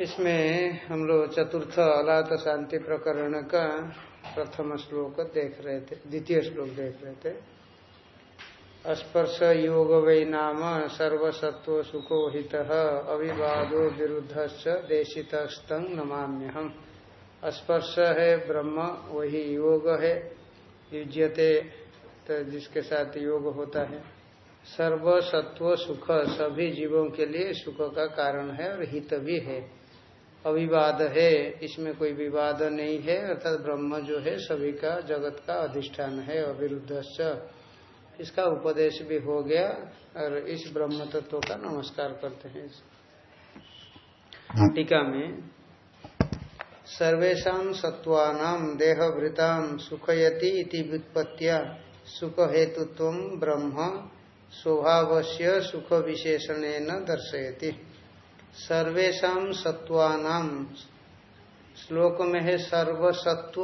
इसमें हम लोग चतुर्थ अलात शांति प्रकरण का प्रथम श्लोक देख रहे थे, द्वितीय श्लोक देख रहे थे। स्पर्श योग वै नाम सर्वसत्व सुखो हित अविवादो विरुद्ध देशित स्तंग नमाम्य हम स्पर्श है ब्रह्म, वही योग है, युज्यते तो जिसके साथ योग होता है। सर्व सत्व सुख, सभी जीवों के लिए सुख का कारण है और हित भी है। अविवाद है, इसमें कोई विवाद नहीं है, अर्थात ब्रह्म जो है, सभी का, जगत का अधिष्ठान है अविरुद्ध इसका उपदेश भी हो गया और इस ब्रह्म तत्व का नमस्कार करते हैं। टीका में सर्वेशा सत्वानाम देहभृताम सुखयति इति व्युत्पत्तिया सुख हेतुत्व ब्रह्म स्वभाव से सुख विशेषण दर्शयति। सर्वेशा सत्वानाम श्लोक में है सर्वसत्व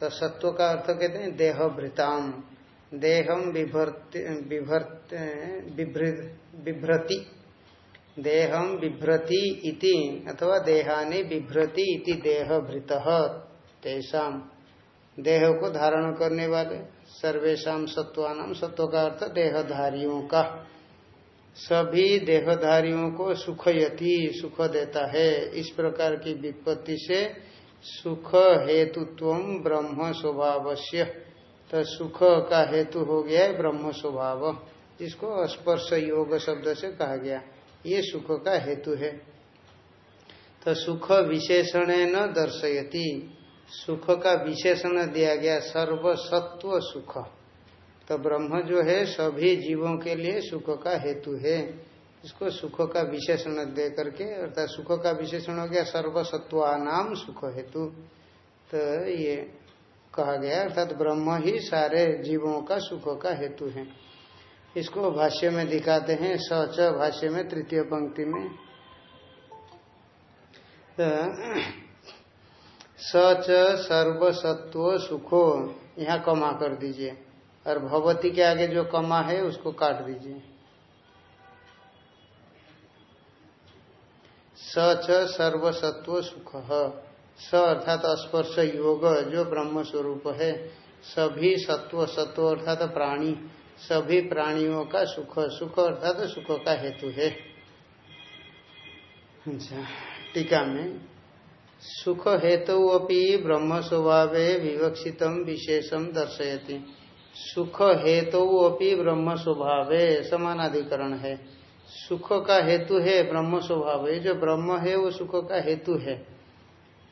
तो सत्व का अर्थ कहते हैं देहभृताम देहम बिभ्रति देहम बिभ्रति। इति अथवा देहानि बिभ्रति इति देहभृत तेषाम देह को धारण करने वाले सर्वेशा सत्वानाम सत्व का अर्थ देहधारियों का। सभी देहधारियों को सुखयति सुख देता है। इस प्रकार की विपत्ति से सुख हेतुत्व ब्रह्म स्वभाव तो सुख का हेतु हो गया है ब्रह्म स्वभाव। इसको स्पर्श योग शब्द से कहा गया। ये सुख का हेतु है। तो सुख विशेषण न दर्शयति। सुख का विशेषण दिया गया, सर्वसत्व सुख। तो ब्रह्म जो है, सभी जीवों के लिए सुख का हेतु है। इसको सुख का विशेषण दे करके, अर्थात सुख का विशेषण हो गया, सर्वसत्वानाम सुख हेतु। तो ये कहा गया, अर्थात ब्रह्म ही सारे जीवों का सुख का हेतु है। इसको भाष्य में दिखाते हैं सच भाष्य में तृतीय पंक्ति में। तो सच सर्वसत्व सुखो। यहाँ कमा कर दीजिए। और भगवती के आगे जो कमा है, उसको काट दीजिए। सच सर्वसत्व सुख। स अर्थात स्पर्श योग, जो ब्रह्म स्वरूप है। सभी सत्व सत्व अर्थात प्राणी, सभी प्राणियों का सुख। सुख अर्थात सुख का हेतु है। अच्छा टीका में सुख हेतु अपनी ब्रह्म स्वभाव विवक्षित विशेषम दर्शयति। सुख हेतु अपनी ब्रह्म स्वभाव समानाधिकरण है। सुख का हेतु है ब्रह्म स्वभाव जो ब्रह्म है, वो सुख का हेतु है।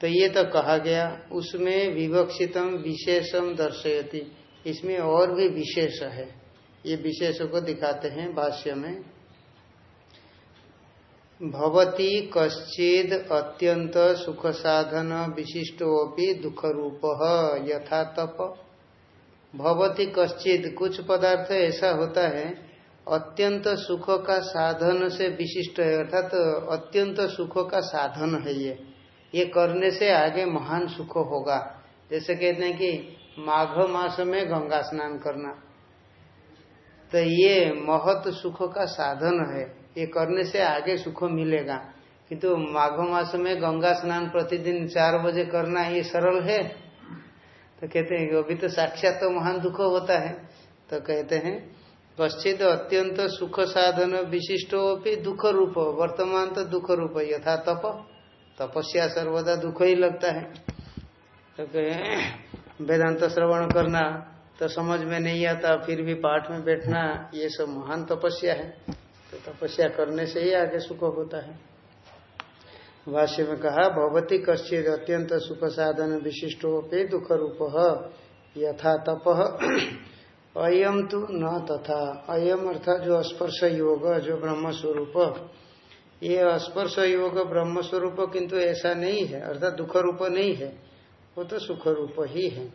तो ये तो कहा गया, उसमें विवक्षितम विशेषम दर्शयति। इसमें और भी विशेष है। ये विशेष को दिखाते हैं भाष्य में। भवती कश्चिद अत्यंत सुख साधन विशिष्टोपि दुख रूप यथा तप। भवती कश्चिद, कुछ पदार्थ ऐसा होता है अत्यंत सुख का साधन से विशिष्ट है, अर्थात तो अत्यंत सुख का साधन है ये। ये करने से आगे महान सुख होगा। जैसे कहते हैं कि माघ मास में गंगा स्नान करना। तो ये महत सुख का साधन है। ये करने से आगे सुख मिलेगा। किंतु तो माघ मास में गंगा स्नान प्रतिदिन चार बजे करना ये सरल है। तो कहते हैं अभी तो साक्षात तो महान दुख होता है। तो कहते हैं पश्चित अत्यंत सुख साधन विशिष्टो भी दुख रूप, वर्तमान तो दुख रूप, यथा तप। तपस्या सर्वदा दुख ही लगता है। तो वेदांत श्रवण करना तो समझ में नहीं आता, फिर भी पाठ में बैठना, ये सब महान तपस्या है। तपस्या करने से ही आगे सुख होता है। भाष्य में कहा भगवती कश्चित अत्यंत सुख साधन विशिष्टो पे दुख रूप यथा तप अयम तो न तथा। अयम अर्थात जो स्पर्श योग जो ब्रह्म स्वरूप ये स्पर्श योग ब्रह्म स्वरूप किंतु ऐसा नहीं है, अर्थात दुख रूप नहीं है, वो तो सुख रूप ही है।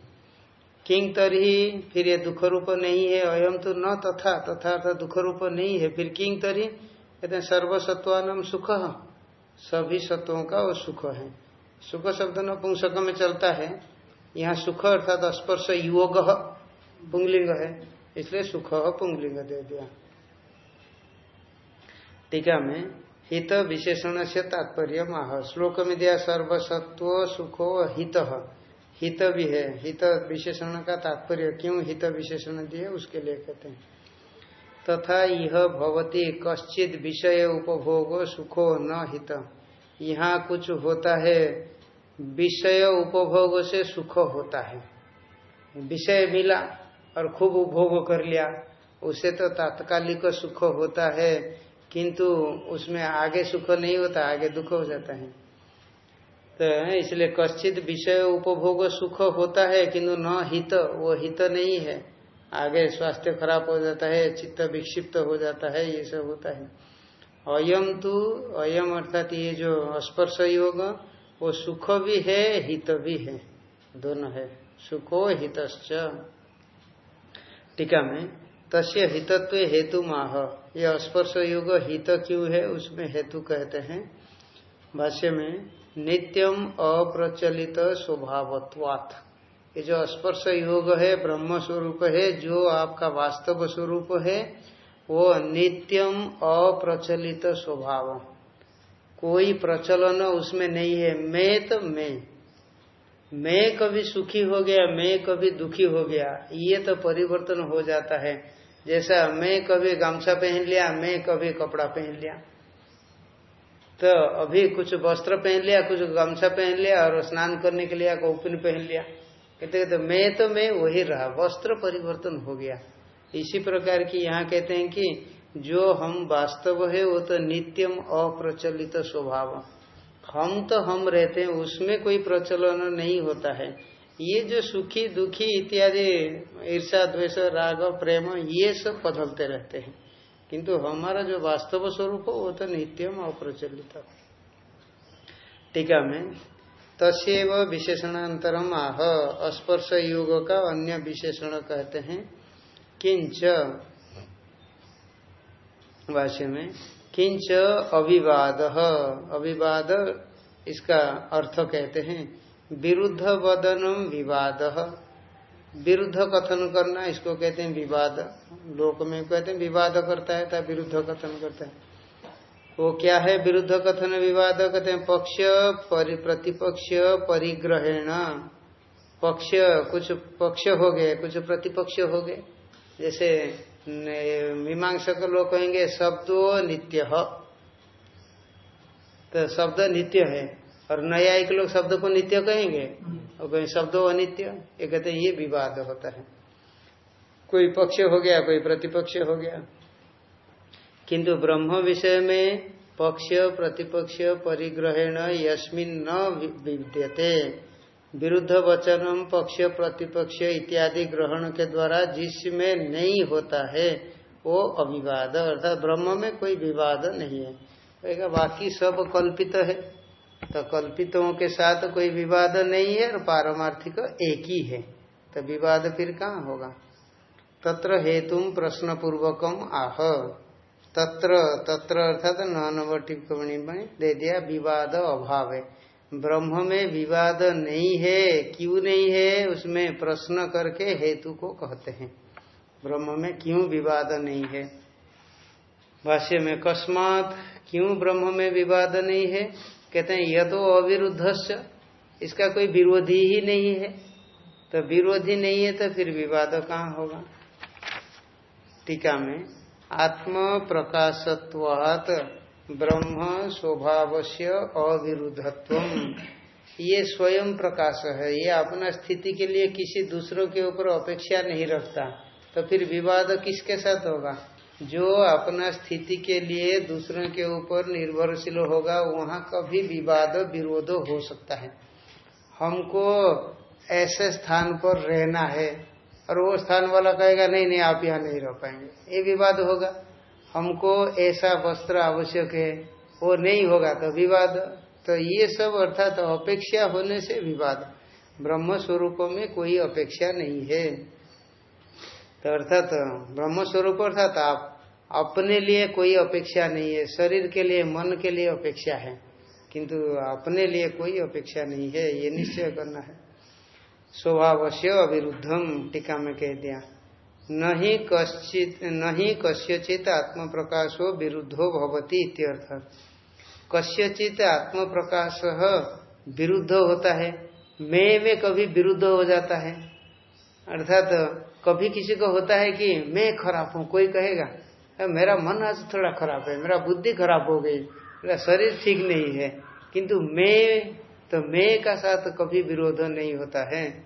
किंग तरी फिर ये दुख रूप नहीं है, अयम तो न तथा तथा अर्थात दुख रूप नहीं है, फिर किंग तरी कहते हैं सर्वसत्वानम सुख, सभी सत्वों का वो सुख है। सुख शब्द न पुंसक में चलता है, यहाँ सुख अर्थात स्पर्श युवग पुंगलिंग है, इसलिए सुख पुंगलिंग दे दिया। टीका में हित विशेषण से तात्पर्य आह श्लोक में दिया, सर्वसत्व सुखो हित। हित भी है। हित विशेषण का तात्पर्य क्यों हित विशेषण दिए, उसके लिए कहते हैं। तथा यह भवती कश्चित विषय उपभोग सुखो न हित। यहाँ कुछ होता है, विषय उपभोग से सुख होता है। विषय मिला और खूब उपभोग कर लिया, उसे तो तात्कालिक सुख होता है, किंतु उसमें आगे सुख नहीं होता, आगे दुख हो जाता है। तो इसलिए कश्चित विषय उपभोग सुख होता है, किंतु न हित, वो हित नहीं है। आगे स्वास्थ्य खराब हो जाता है, चित्त विक्षिप्त हो जाता है, ये सब होता है। अयम तो अयम अर्थात ये जो स्पर्श योग, वो सुख भी है, हित भी है। दोनों है। सुखो हित टीका में, तस्य हितत्व हेतु माह यह स्पर्श योग हित क्यों है, उसमें हेतु कहते हैं। भाष्य में नित्यम अप्रचलित स्वभावत्वात्। ये जो स्पर्श योग है, ब्रह्म स्वरूप है, जो आपका वास्तव स्वरूप है, वो नित्यम अप्रचलित स्वभाव। कोई प्रचलन उसमें नहीं है। मैं तो मैं। मैं कभी सुखी हो गया, मैं कभी दुखी हो गया, ये तो परिवर्तन हो जाता है। जैसा मैं कभी गामछा पहन लिया, मैं कभी कपड़ा पहन लिया। तो अभी कुछ वस्त्र पहन लिया, कुछ गमछा पहन लिया और स्नान करने के लिए कौपिन पहन लिया। कहते कहते मैं तो मैं वही रहा, वस्त्र परिवर्तन हो गया। इसी प्रकार की यहाँ कहते हैं कि जो हम वास्तव है, वो तो नित्यम अप्रचलित स्वभाव। हम तो हम रहते हैं, उसमें कोई प्रचलन नहीं होता है। ये जो सुखी दुखी इत्यादि ईर्षा द्वेष, राग, प्रेम, ये सब बदलते रहते हैं। किंतु हमारा जो वास्तव स्वरूप वो तो नित्यम अप्रचलित टीका में तस्व विशेषणांतरम आह स्पर्श युग का अन्य विशेषण कहते हैं किंच भाष्य में किंच अविवाद। अविवाद इसका अर्थ कहते हैं, विरुद्ध वदनम विवाद। विरुद्ध कथन करना इसको कहते हैं विवाद। लोक में कहते हैं विवाद करता है तब विरुद्ध कथन करता है। वो क्या है विरुद्ध कथन विवाद? कहते हैं पक्ष परि, प्रतिपक्ष परिग्रहण। पक्ष कुछ पक्ष हो गए कुछ प्रतिपक्ष हो गए। जैसे मीमांसक लोग कहेंगे शब्दो नित्य। तो शब्द नित्य है। और न्यायिक लोग शब्द को नित्य कहेंगे, और कहीं शब्दो अनित्य। ये कहते हैं, ये विवाद होता है। कोई पक्ष हो गया, कोई प्रतिपक्ष हो गया। किंतु ब्रह्म विषय में पक्ष, प्रतिपक्ष, परिग्रहण, यस्मिन न विद्यते। विरुद्ध वचनम पक्ष, प्रतिपक्ष इत्यादि ग्रहण के द्वारा जिसमें नहीं होता है, वो अविवाद। अर्थात ब्रह्म में कोई विवाद नहीं है। बाकी सब कल्पित है। तो कल्पितों के साथ कोई विवाद नहीं है और पारमार्थिक एक ही है। तो विवाद फिर कहाँ होगा? तत्र हेतु प्रश्न पूर्वकम आह। तत्र तत्र अर्थात नौ नंबर टिप्पणी में दे दिया विवाद अभाव है। ब्रह्म में विवाद नहीं है, क्यों नहीं है, उसमें प्रश्न करके हेतु को कहते हैं। ब्रह्म में क्यों विवाद नहीं है? भाष्य में, कस्मात क्यों ब्रह्म में विवाद नहीं है? कहते हैं, यह तो अविरुद्ध इसका कोई विरोधी ही नहीं है। तो विरोधी नहीं है तो फिर विवाद कहाँ होगा? टीका में आत्म प्रकाशत्वात ब्रह्म स्वभाव से अविरुद्धत्व ये स्वयं प्रकाश है, ये अपना स्थिति के लिए किसी दूसरों के ऊपर अपेक्षा नहीं रखता। तो फिर विवाद किसके साथ होगा? जो अपना स्थिति के लिए दूसरों के ऊपर निर्भरशील होगा, वहाँ कभी विवाद, विरोध हो सकता है। हमको ऐसे स्थान पर रहना है, और वो स्थान वाला कहेगा, नहीं नहीं, आप यहाँ नहीं रह पाएँगे। ये विवाद होगा। हमको ऐसा वस्त्र आवश्यक है, वो नहीं होगा तो विवाद। तो ये सब अर्थात तो अपेक्षा होने से विवाद। ब्रह्म स्वरूप में कोई अपेक्षा नहीं है। तो अर्थात ब्रह्म स्वरूप अर्थात आप अपने लिए कोई अपेक्षा नहीं है, शरीर के लिए, मन के लिए अपेक्षा है, किंतु अपने लिए कोई अपेक्षा नहीं है, ये निश्चय करना है। स्वभाव से अविरुद्धम टीका में कह दिया, नहीं कश्चित, नहीं कस्यचित आत्म प्रकाशो विरुद्धो भवती इत्यर्थ कस्यचित आत्म प्रकाश विरुद्ध होता है मैं में कभी विरुद्ध हो जाता है। अर्थात कभी किसी को होता है कि मैं खराब हूँ, कोई कहेगा मेरा मन आज थोड़ा खराब है, मेरा बुद्धि खराब हो गई, मेरा शरीर ठीक नहीं है। किंतु मैं तो मैं का साथ कभी विरोध नहीं होता है।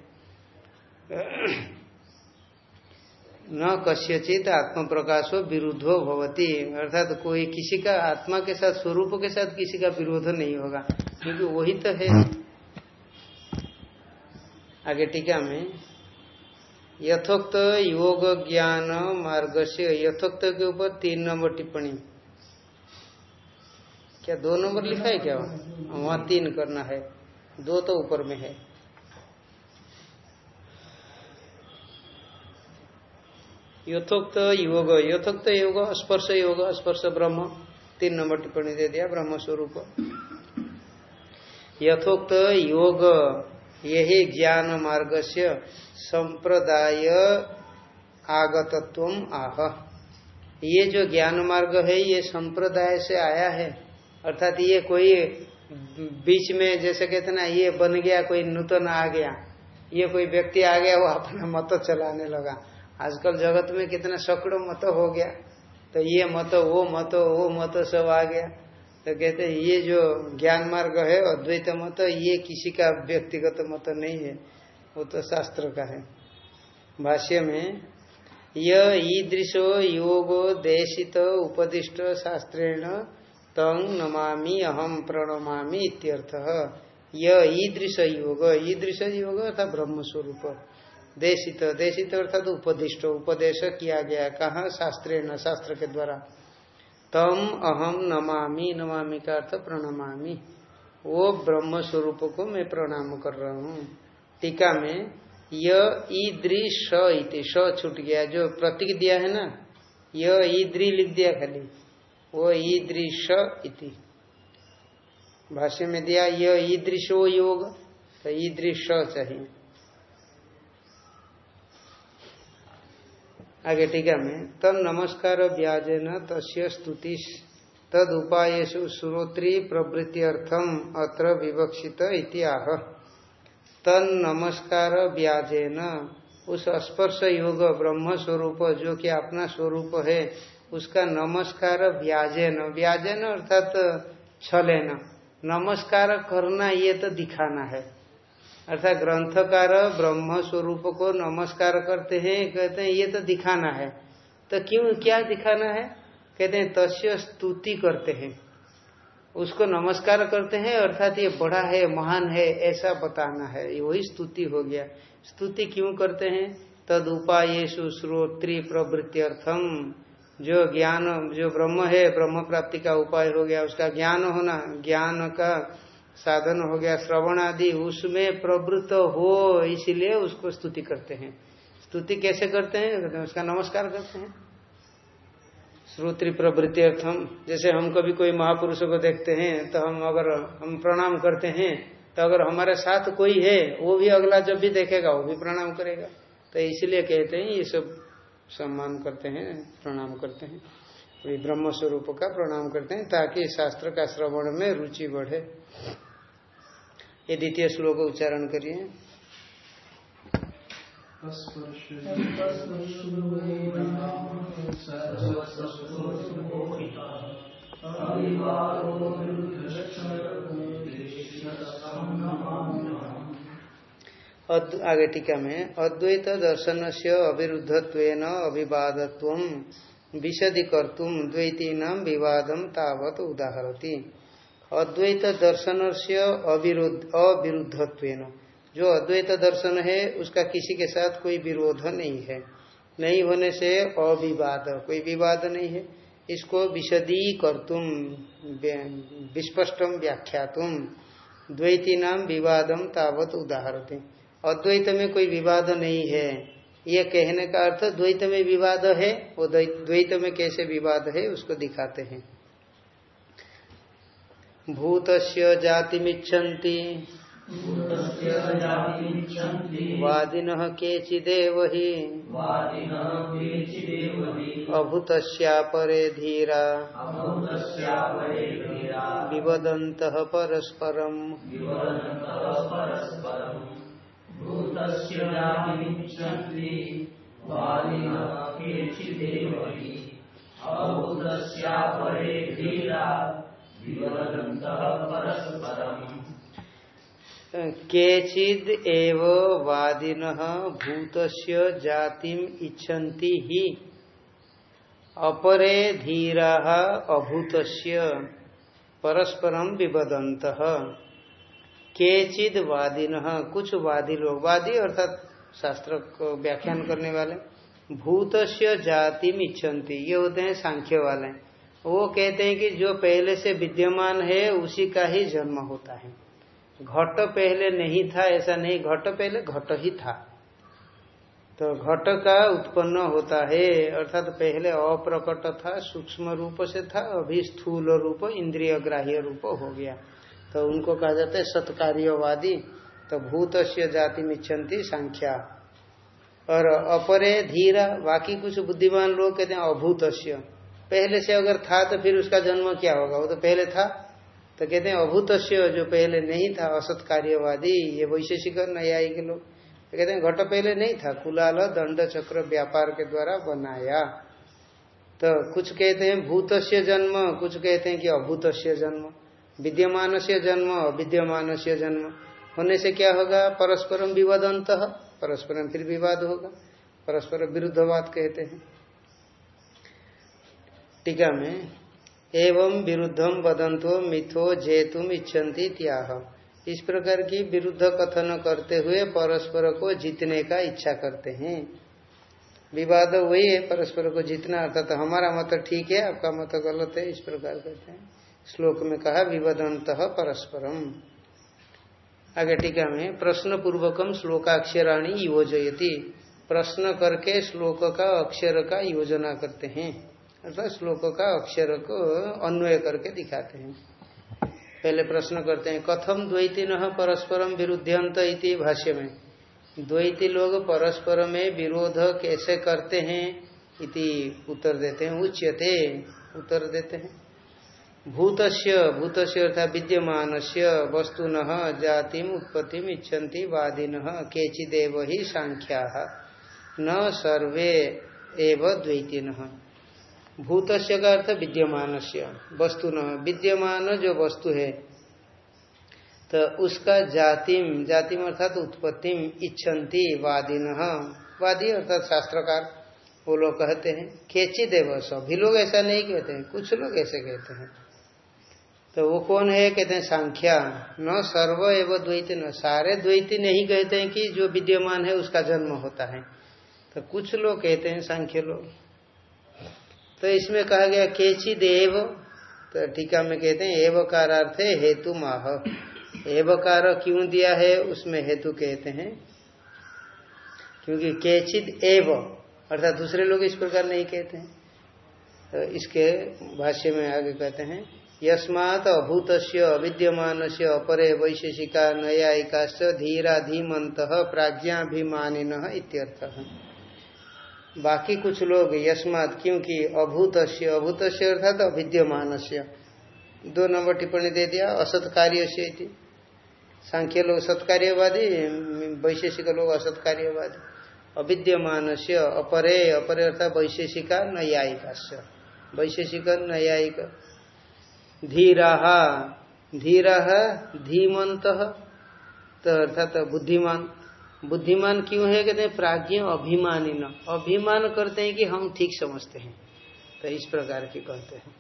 न कस्यचित आत्म प्रकाशो विरुद्धो भवती। अर्थात कोई किसी का आत्मा के साथ, स्वरूप के साथ किसी का विरोध नहीं होगा। क्योंकि वही तो है। आगे टीका में यथोक्त योग ज्ञान मार्ग से यथोक्त के ऊपर तीन नंबर टिप्पणी। क्या दो नंबर लिखा है क्या? वहाँ तीन करना है। दो तो ऊपर में है। यथोक्त योग यथोक्त योग, स्पर्श योग, स्पर्श ब्रह्म, तीन नंबर टिप्पणी दे दिया ब्रह्म स्वरूप। यथोक्त योग, यही ज्ञान मार्ग से संप्रदाय आगतत्व आह। ये जो ज्ञान मार्ग है, ये संप्रदाय से आया है। अर्थात ये कोई बीच में, जैसे कहते ना, ये बन गया, कोई नूतन आ गया। ये कोई व्यक्ति आ गया, वो अपना मत चलाने लगा। आजकल जगत में कितना सैकड़ों मत हो गया। तो ये मत, वो मत वो मत सब आ गया। तो कहते ये जो ज्ञान मार्ग है, अद्वैत मत, ये किसी का व्यक्तिगत मत नहीं है। वो तो शास्त्र का है। भाष्य में ईदृशो योगो देशित उपदिष्ट शास्त्रेण तंग नमामि अहम प्रणमामि इत्यर्थ। ईदृश योग ईदृश योग अर्थात ब्रह्म स्वरूप देशित देशित अर्थात उपदिष्ट, उपदेश किया गया, कहा शास्त्रेण, शास्त्र के द्वारा। तम अहम नमामि नमामि का अर्थ प्रणमामि। वो ब्रह्म स्वरूप को मैं प्रणाम कर रहा हूँ। टीका में यद्री स इति। स छूट गया, जो प्रतीक दिया है ना? यद्री लिख दिया खाली। वो ईद्री इति। भाष्य में दिया यह ईदृशो योग। तो ईद्री चाहिए। आगे टीका में तब नमस्कार व्याजेन तस्य स्तुति तद उपायु श्रोत्री प्रवृत्त्यर्थम अत्र विवक्षित इतिहाह तन नमस्कार ब्याजे न उस स्पर्श योग ब्रह्म स्वरूप, जो कि अपना स्वरूप है, उसका नमस्कार ब्याजे व्याजेन। व्याजेन अर्थात छलेन। नमस्कार करना, ये तो दिखाना है। अर्थात ग्रंथकार ब्रह्म स्वरूप को नमस्कार करते हैं, कहते हैं, ये तो दिखाना है। तो क्यों, क्या दिखाना है? कहते हैं, तस्य स्तुति करते हैं। उसको नमस्कार करते हैं, अर्थात ये बड़ा है, महान है, ऐसा बताना है। वही स्तुति हो गया। स्तुति क्यों करते हैं? तद उपाय श्रोत्री प्रवृत्त्यर्थम जो ज्ञान, जो ब्रह्म है, ब्रह्म प्राप्ति का उपाय हो गया, उसका ज्ञान होना, ज्ञान का साधन हो गया, श्रवण आदि, उसमें प्रवृत्त हो, इसीलिए उसको स्तुति करते हैं। स्तुति कैसे करते हैं? उसका नमस्कार करते हैं। श्रोत्री प्रवृत्ति अर्थम जैसे हम कभी कोई महापुरुषों को देखते हैं तो हम अगर हम प्रणाम करते हैं तो अगर हमारे साथ कोई है, वो भी अगला जब भी देखेगा, वो भी प्रणाम करेगा। तो इसलिए कहते हैं, ये सब सम्मान करते हैं, प्रणाम करते हैं। ब्रह्म स्वरूप का प्रणाम करते हैं, ताकि शास्त्र का श्रवण में रुचि बढ़े। ये द्वितीय श्लोक उच्चारण करिए। आगे टीका में अद्वैत दर्शन से अविरुद्धत्व अभिवादत्व विशदी कर्तुम द्वैती विवादम तावत उदाहरती। अद्वैत दर्शन से अविरुद्धत्व जो अद्वैत दर्शन है, उसका किसी के साथ कोई विरोध नहीं है। नहीं होने से अविवाद, कोई विवाद नहीं है। इसको विशदी कर तुम विस्पष्टम व्याख्या तुम द्वैती नाम विवादम तावत उदाहरते। अद्वैत में कोई विवाद नहीं है। ये कहने का अर्थ, द्वैत में विवाद है, वो द्वैत में कैसे विवाद है, उसको दिखाते हैं। भूत जाति वादिन केचिदेव हि। अभूतस्यापरे धीरा। विवदंत परस्परम। केचिद एव वादिन भूतस्य जातिम इच्छन्ति ही। अपरे धीरा अभूतस्य परस्परम विवदंत केचिद वादिन, कुछ वादी लोग वादी अर्थात शास्त्र को व्याख्यान करने वाले, भूतस्य जातिम इच्छन्ति, ये होते हैं सांख्य वाले। वो कहते हैं कि जो पहले से विद्यमान है, उसी का ही जन्म होता है। घट पहले नहीं था, ऐसा नहीं, घट पहले घट ही था। तो घट का उत्पन्न होता है, अर्थात तो पहले अप्रकट था, सूक्ष्म रूप से था, अभी स्थूल रूप इंद्रिय ग्राह्य रूप हो गया। तो उनको कहा जाता है सत्कार्यवादी। तो भूत से जाति मिच्छन्ति संख्या। और अपरे धीरा, बाकी कुछ बुद्धिमान लोग कहते हैं अभूत पहले से अगर था तो फिर उसका जन्म क्या होगा? वो तो पहले था। तो कहते हैं अभूत जो पहले नहीं था असत कार्यवादी ये वैशेषिक न्यायिक लोग। तो कहते हैं, घट पहले नहीं था, कुलाल दंड चक्र व्यापार के द्वारा बनाया। तो कुछ कहते हैं भूत जन्म, कुछ कहते हैं कि अभूत जन्म। विद्यमान से जन्म अविद्यमान से जन्म। होने से क्या होगा? परस्परम विवाद विवादंत परस्परम फिर विवाद होगा। परस्पर विरुद्धवाद कहते हैं। टीका में एवं विरुद्धम वदंतो मिथो जेतुम इच्छन्ति त्याह इस प्रकार की विरुद्ध कथन करते हुए परस्पर को जीतने का इच्छा करते हैं। विवाद वही है, परस्पर को जीतना, अर्थात हमारा मत ठीक है, आपका मत गलत है, इस प्रकार कहते हैं। श्लोक में कहा विवदंत परस्परम। आगे टीका में प्रश्न पूर्वकम श्लोकाक्षराणी योजयती। प्रश्न करके श्लोक का अक्षर का योजना करते हैं। अर्थात श्लोक का अक्षर को अन्वय करके दिखाते हैं। पहले प्रश्न करते हैं, कथम द्वैती न परस्परम विरुद्ध इति भाष्य में। द्वैती लोग परस्पर में विरोध कैसे करते हैं इति उत्तर देते हैं। उच्यते, उत्तर देते हैं। भूतस्य भूतस्य अर्थात विद्यमान से वस्तुन जाति उत्पत्ति इच्छन्ति, वादिन, केचिदेव ही सांख्या। न सर्वे एव द्वैतीन। भूत का अर्थ विद्यमान वस्तु न, विद्यमान जो वस्तु है तो उसका जातिम जातिम अर्थात उत्पत्तिम, इच्छन्ति वादिन। वादी अर्थात शास्त्रकार, वो लोग कहते हैं खेची देव सभी लोग ऐसा नहीं कहते हैं, कुछ लोग ऐसे कहते हैं। तो वो कौन है, कहते हैं, सांख्या। न सर्व एवं द्वैत न, सारे द्वैती नहीं कहते हैं कि जो विद्यमान है, उसका जन्म होता है। तो कुछ लोग कहते हैं, सांख्य लोग। तो इसमें कहा गया केची देव तो टीका में कहते हैं एवकार अर्थ है हेतु माह एवकार क्यों दिया है, उसमें हेतु कहते हैं, क्योंकि केचिद एव, अर्थात दूसरे लोग इस प्रकार नहीं कहते हैं। तो इसके भाष्य में आगे कहते हैं, यस्मात अभूत अविद्यमान से अपरे वैशेषिका नयायिका धीरा धीमंत प्राज्ञाभिमानिन इत्यर्थ। बाकी कुछ लोग यस्मात क्योंकि अभूत अभूत अर्थात अभिद्यमान दो नंबर टिप्पणी दे दिया असत कार्य से सांख्य लोग सत्कार्यवादी, वैशेषिक लोग असत कार्यवादी अविद्यमान से अपरे अपरे अर्थात वैशेषिका नयायिका वैशेषिक, नयायिक। धीरा धीरा धीमंत तो अर्थात बुद्धिमान। बुद्धिमान क्यों है? कहते हैं, प्राज्ञ अभिमानी न। अभिमान करते हैं कि हम ठीक समझते हैं। तो इस प्रकार की कहते हैं।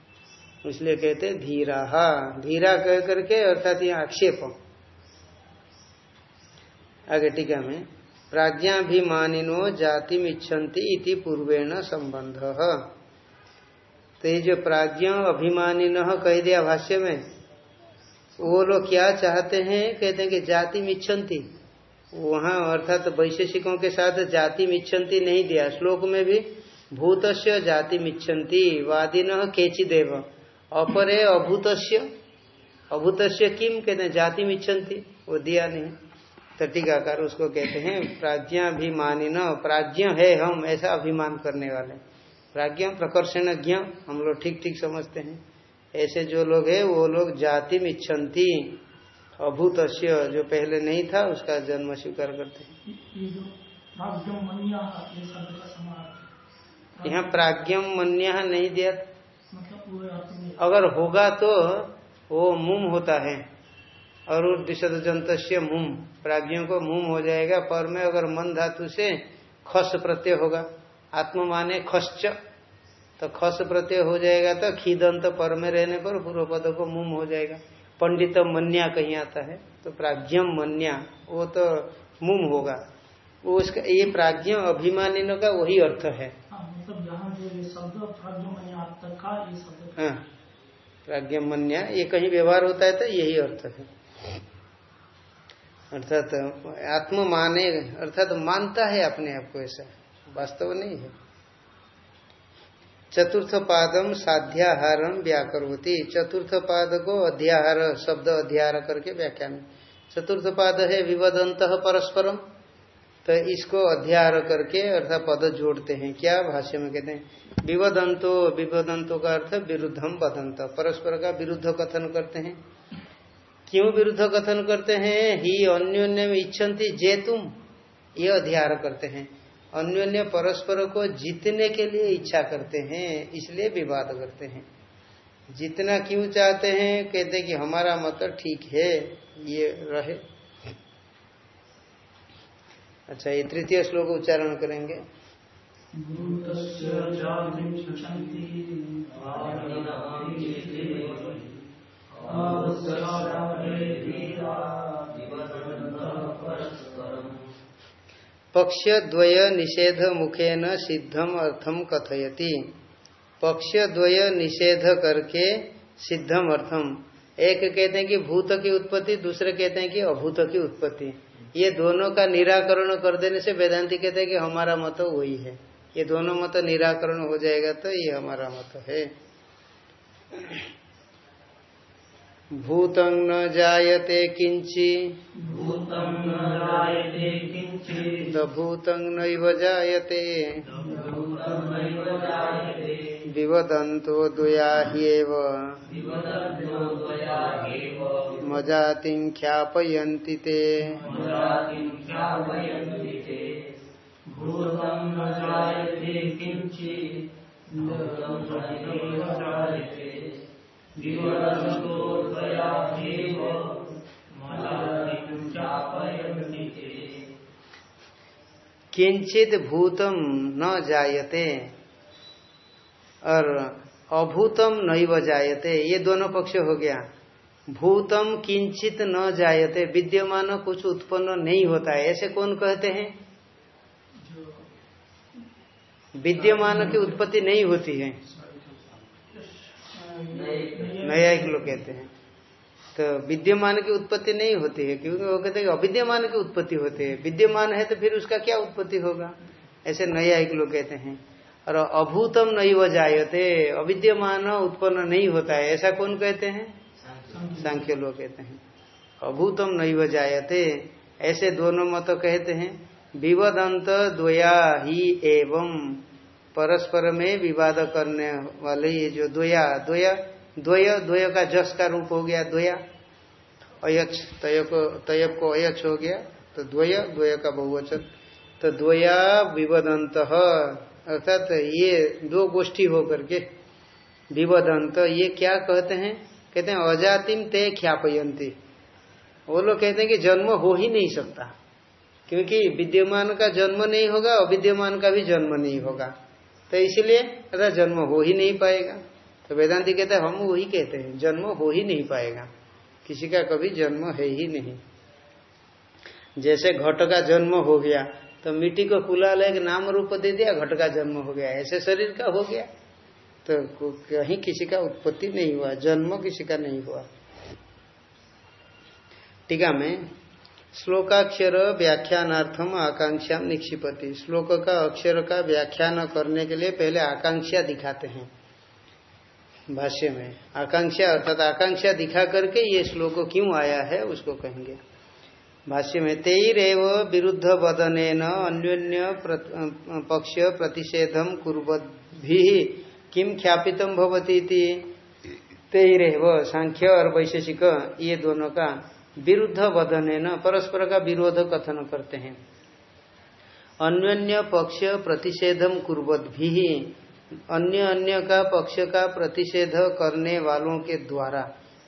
इसलिए कहते हैं धीरा धीरा कह करके अर्थात यहाँ आक्षेप आगे टीका में, प्राज्ञाभिमानिनो जाति इति पूर्वेण संबंध तो ये जो प्राज्ञ अभिमानी न कह दिया भाष्य में, वो लोग क्या चाहते हैं? कहते हैं कि जाति मिच्छन्ति वहाँ अर्थात तो वैशेषिकों के साथ जाति मिच्छन्ति नहीं दिया। श्लोक में भी भूत जाति मिच्छन्ति, वादिन केचिदेव। अपरे अभूत अभूत किम कहते हैं, जाति मिच्छन्ति। वो दिया नहीं। तो टीकाकार उसको कहते हैं प्राज्ञाभिमानी न प्राज्ञ है हम, ऐसा अभिमान करने वाले। प्राज्ञ, प्रकर्षण ज्ञ, हम लोग ठीक ठीक समझते हैं। ऐसे जो लोग है, वो लोग जाति मिच्छन्ति। अभूत जो पहले नहीं था, उसका जन्म स्वीकार करते हैं। यहाँ प्राज्ञम मन्या नहीं दिया। अगर होगा तो वो मुम होता है। और दिशद जंत मुम, प्राज्ञों को मुम हो जाएगा। पर में अगर मन धातु से खस प्रत्यय होगा, आत्म माने खश्च तो खस प्रत्यय हो जाएगा तो खीदंत पर में रहने पर पूर्व पद को मुम हो जाएगा। पंडित मन्या कहीं आता है तो प्राज्ञम मन्या वो तो मुम होगा। वो उसका ये प्राज्ञ अभिमानी का वही अर्थ है। हाँ, हाँ। प्राज्ञ मन्या ये कहीं व्यवहार होता है तो यही अर्थ है। अर्थात आत्म माने अर्थात मानता है अपने आप को ऐसा वास्तव नहीं है। चतुर्थ पादम साध्याहारम व्याकरोती। चतुर्थ पाद को अध्याहार, शब्द अध्याहार करके व्याख्यान। चतुर्थ पाद है विवदंत परस्परम तो इसको अध्याहार करके अर्थात पद जोड़ते हैं। क्या भाष्य में कहते हैं? विवदंतो विवदंतो का अर्थ विरुद्धम बदंत परस्पर का विरुद्ध कथन करते हैं। क्यों विरुद्ध कथन करते हैं? ही अन्योन्य इच्छन्ति जे तुम ये अध्याहार करते हैं। अन्योन्य परस्पर को जीतने के लिए इच्छा करते हैं, इसलिए विवाद करते हैं। जितना क्यों चाहते हैं? कहते हैं कि हमारा मत ठीक है, ये रहे। अच्छा ये तृतीय श्लोक उच्चारण करेंगे। पक्ष द्वय निषेध मुखेन सिद्धम अर्थम कथयति। पक्ष द्वय निषेध करके सिद्धम अर्थम। एक कहते हैं कि भूत की उत्पत्ति, दूसरे कहते हैं कि अभूत की उत्पत्ति। ये दोनों का निराकरण कर देने से वेदांति कहते हैं कि हमारा मत वही है। ये दोनों मत निराकरण हो जाएगा तो ये हमारा मत है। भूतं न जायते किंचि भूतं दभूतं नैव जायते। विवदन्तो मजातिं ख्यापयन्ति ते। जायते किंचि किंचित भूतम न जायते और अभूतम नहीं जायते ये दोनों पक्ष हो गया। भूतम किंचित न जायते विद्यमान कुछ उत्पन्न नहीं होता है। ऐसे कौन कहते हैं? विद्यमान की उत्पत्ति नहीं होती है। नया एक लोग कहते हैं। तो विद्यमान की उत्पत्ति नहीं होती है, क्योंकि वो कहते हैं अविद्यमान की उत्पत्ति होती है। विद्यमान है तो फिर उसका क्या उत्पत्ति होगा? ऐसे नया एक लोग कहते हैं। और अभूतम नहीं हो जायते, अविद्यमान उत्पन्न नहीं होता है। ऐसा कौन कहते हैं? सांख्य लोग कहते हैं। अभूतम नहीं हो जायते, ऐसे दोनों मत कहते हैं। विवदंत द्वया ही एवं। परस्पर में विवाद करने वाले ये जो द्वया द्वया, द्वय द्वय का जस का रूप हो गया, द्वया। अयच तय को तयब को अयच हो गया तो द्वय द्वय का बहुवचन। तो द्वया विवदंत अर्थात ये दो गोष्ठी हो करके विवदंत ये क्या कहते हैं? कहते हैं अजातिम ते ख्यापयंती वो लोग कहते हैं कि जन्म हो ही नहीं सकता। क्योंकि विद्यमान का जन्म नहीं होगा, अविद्यमान का भी जन्म नहीं होगा। तो इसलिए अर्थात जन्म हो ही नहीं पाएगा। तो वेदांति कहते हैं, हम वही कहते हैं, जन्म हो ही नहीं पाएगा। किसी का कभी जन्म है ही नहीं। जैसे घट का जन्म हो गया तो मिट्टी को कुला एक नाम रूप दे दिया, घट का जन्म हो गया। ऐसे शरीर का हो गया। तो कहीं किसी का उत्पत्ति नहीं हुआ, जन्म किसी का नहीं हुआ। टीका में श्लोकाक्षर व्याख्यानार्थम आकांक्षा निक्षिपति। श्लोक का अक्षर का व्याख्यान करने के लिए पहले आकांक्षा दिखाते हैं। भाष्य में, आकांक्षा अर्थात आकांक्षा दिखा करके ये श्लोक क्यों आया है उसको कहेंगे। भाष्य में तेरव विरुद्ध वदन अन्योन्य पक्ष प्रतिषेधम कुर्बी किम ख्यापित भवती तेरव सांख्य और वैशेषिक, ये दोनों का विरुद्ध वदन परस्पर का विरोध कथन करते हैं। अन्योन्य पक्ष प्रतिषेधम कुर्बत भी। अन्य अन्य का पक्ष का प्रतिषेध करने वालों के द्वारा।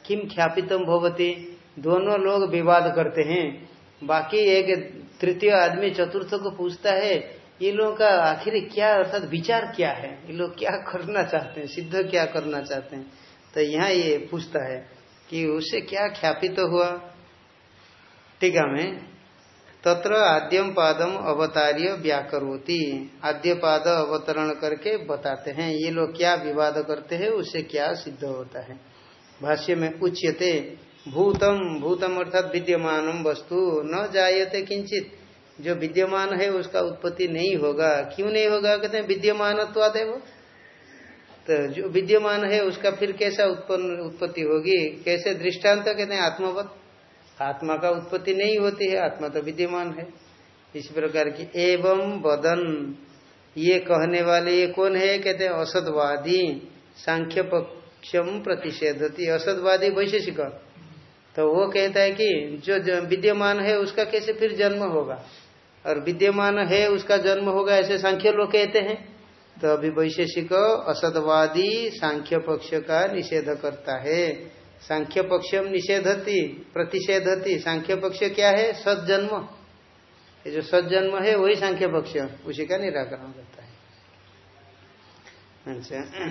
किम ख्यापितम भवती? दोनों लोग विवाद करते हैं। बाकी एक तृतीय आदमी चतुर्थ को पूछता है, ये लोगों का आखिर क्या अर्थात विचार क्या है? ये लोग क्या करना चाहते हैं? सिद्ध क्या करना चाहते हैं? तो यहाँ ये पूछता है कि उससे क्या ख्यापित तो हुआ? टीका में तत्र आद्यम पादम अवतार्य व्याकरोती। आद्य पाद अवतरण करके बताते हैं, ये लोग क्या विवाद करते हैं उससे क्या सिद्ध होता है। भाष्य में उच्यते भूतम भूतम अर्थात विद्यमान वस्तु, न जायते किंचित। जो विद्यमान है, उसका उत्पत्ति नहीं होगा। क्यों नहीं होगा? कहते हैं विद्यमान तो जो विद्यमान है, उसका फिर कैसा उत्पन्न, उत्पत्ति होगी? कैसे दृष्टांत? कहते हैं, आत्मवत। आत्मा का उत्पत्ति नहीं होती है, आत्मा तो विद्यमान है। इस प्रकार की एवं बदन, ये कहने वाले ये कौन है? कहते हैं असदवादी, सांख्य पक्षम प्रतिषेधती, असदवादी वैशेषिक। तो वो कहता है कि जो विद्यमान है, उसका कैसे फिर जन्म होगा? और विद्यमान है, उसका जन्म होगा, ऐसे सांख्य लोग कहते हैं। तो अभी वैशेषिक असतवादी सांख्य पक्ष का निषेध करता है। सांख्य पक्षम निषेधती, प्रतिषेधती। सांख्य पक्ष क्या है? सज्जन्म। ये जो सज्जन्म है, वही सांख्य पक्ष। उसी का निराकरण करता है। अच्छा।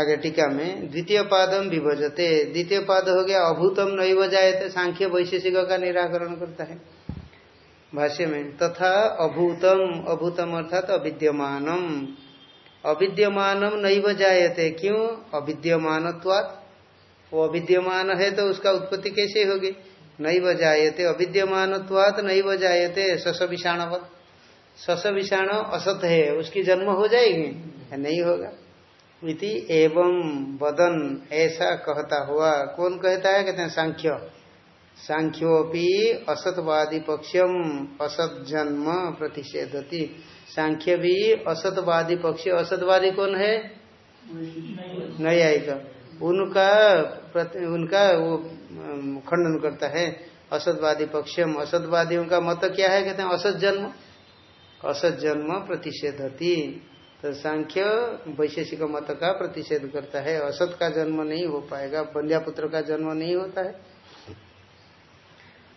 आगे टीका में, द्वितीय पादम विभजते। द्वितीय पाद हो गया, अभूतम नहीं बजाए सांख्य वैशेषिक का निराकरण करता है। भाष्य में, तथा अभूतम। अभूतम अर्थात अविद्यमानम। अविद्यमानम नहीं बजाते क्यों? अविद्यमान वो अविद्यमान है तो उसका उत्पत्ति कैसे होगी? नहीं बजायते अविद्यमान नहीं बजायते सस विषाणवत सस विषाण असत है उसकी जन्म हो जाएगी? नहीं होगा। इति एवं वदन ऐसा कहता हुआ कौन कहता है? कहते हैं सांख्य। सांख्योपि असतवादी पक्षम असत जन्म प्रतिषेधति। सांख्य भी असतवादी पक्ष असतवादी कौन है? न्यायिक उनका उनका वो खंडन करता है असतवादी पक्षम। असतवादियों का मत क्या है? कहते हैं असत जन्म। असत जन्म प्रतिषेधती। तो सांख्य वैशेषिक मत का प्रतिषेध करता है। असत का जन्म नहीं हो पाएगा बंध्या पुत्र का जन्म नहीं होता है।